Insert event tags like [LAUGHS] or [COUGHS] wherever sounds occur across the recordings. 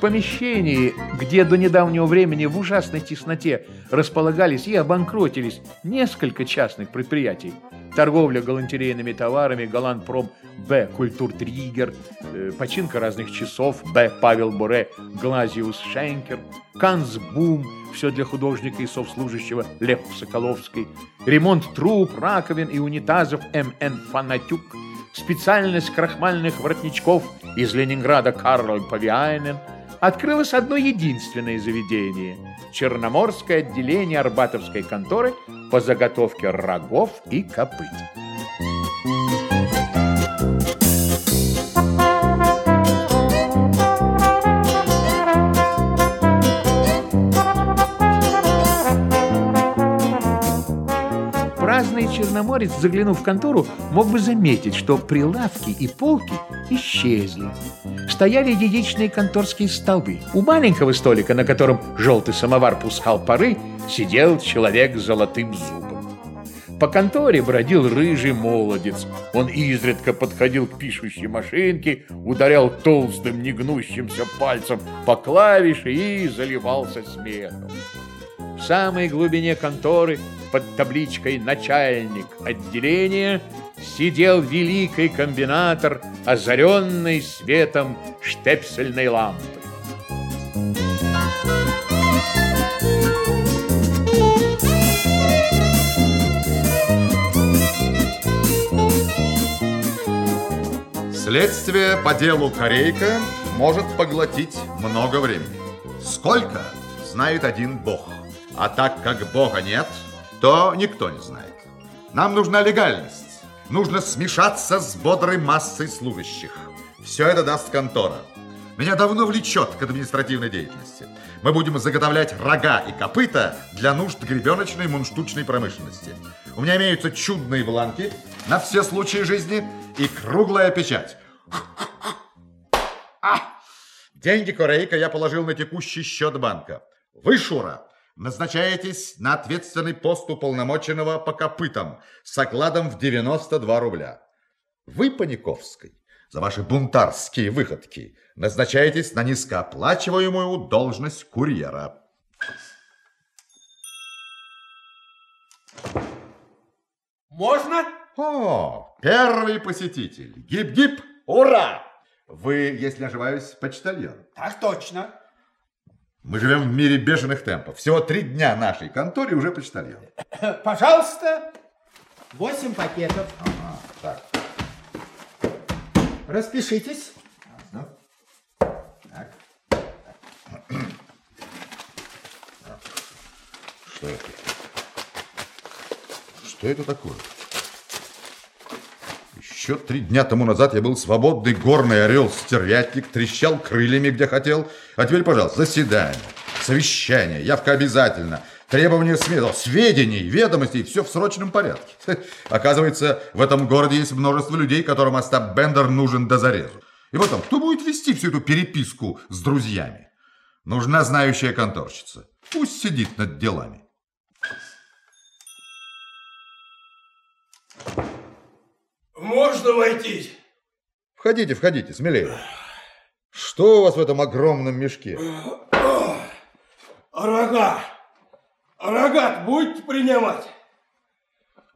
помещении, где до недавнего времени в ужасной тесноте располагались и обанкротились несколько частных предприятий, торговля галантерейными товарами, Галанпром, Б. Культуртригер, э, починка разных часов, Б. Павел Боре, Глазиус Шенкер, Канцбум, все для художника и совслужащего Лев Соколовский, ремонт труб, раковин и унитазов М.Н. Фанатюк, специальность крахмальных воротничков из Ленинграда Карл Павиайнен, открылось одно единственное заведение – Черноморское отделение Арбатовской конторы по заготовке рогов и копыт. Праздный черноморец, заглянув в контору, мог бы заметить, что прилавки и полки исчезли. Стояли яичные конторские столбы. У маленького столика, на котором желтый самовар пускал пары, сидел человек с золотым зубом. По конторе бродил рыжий молодец. Он изредка подходил к пишущей машинке, ударял толстым негнущимся пальцем по клавише и заливался смехом. В самой глубине конторы под табличкой «Начальник отделения» сидел великий комбинатор, озаренный светом штепсельной лампы. Следствие по делу Корейка может поглотить много времени. Сколько, знает один Бог. А так как Бога нет, то никто не знает. Нам нужна легальность. Нужно смешаться с бодрой массой служащих. Все это даст контора. Меня давно влечет к административной деятельности. Мы будем заготовлять рога и копыта для нужд гребеночной мунштучной промышленности. У меня имеются чудные бланки на все случаи жизни и круглая печать. А! Деньги Корейка я положил на текущий счет банка. Вы, Шура, назначаетесь на ответственный пост уполномоченного по копытам с окладом в 92 рубля. Вы, Паниковской, за ваши бунтарские выходки назначаетесь на низкооплачиваемую должность курьера. Можно? О, первый посетитель. Гип-гип, ура! Вы, если не ошибаюсь, почтальон. Так точно. Мы живем в мире бешеных темпов. Всего три дня нашей конторе уже почтальон. [COUGHS] Пожалуйста, восемь пакетов. Ага, так. Распишитесь. Так. Что это? Что это такое? Еще три дня тому назад я был свободный горный орел-стервятник, трещал крыльями, где хотел. А теперь, пожалуйста, заседание, совещание, явка обязательно, требования смело, сведений, ведомостей, все в срочном порядке. [LAUGHS] Оказывается, в этом городе есть множество людей, которым Остап Бендер нужен до зарезу. И потом, кто будет вести всю эту переписку с друзьями? Нужна знающая конторщица. Пусть сидит над делами. Можно войти? Входите, входите, смелее. Что у вас в этом огромном мешке? Рога. Рогат будете принимать?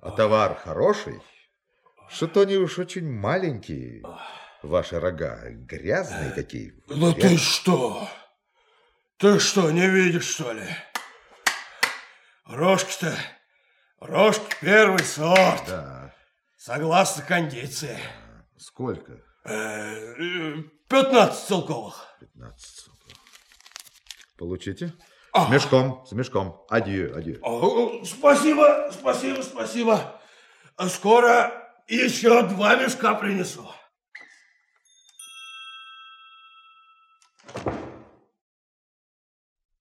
А товар хороший? Что-то они уж очень маленькие, ваши рога. Грязные такие. Ну ты что? Ты что, не видишь, что ли? Рожки-то, рожки первый сорт. Да. Согласно кондиции. Сколько? Э, э, 15 целковых. 15. Получите? С мешком, с мешком. Адью, адью. О, Спасибо, спасибо, спасибо. Скоро еще два мешка принесу.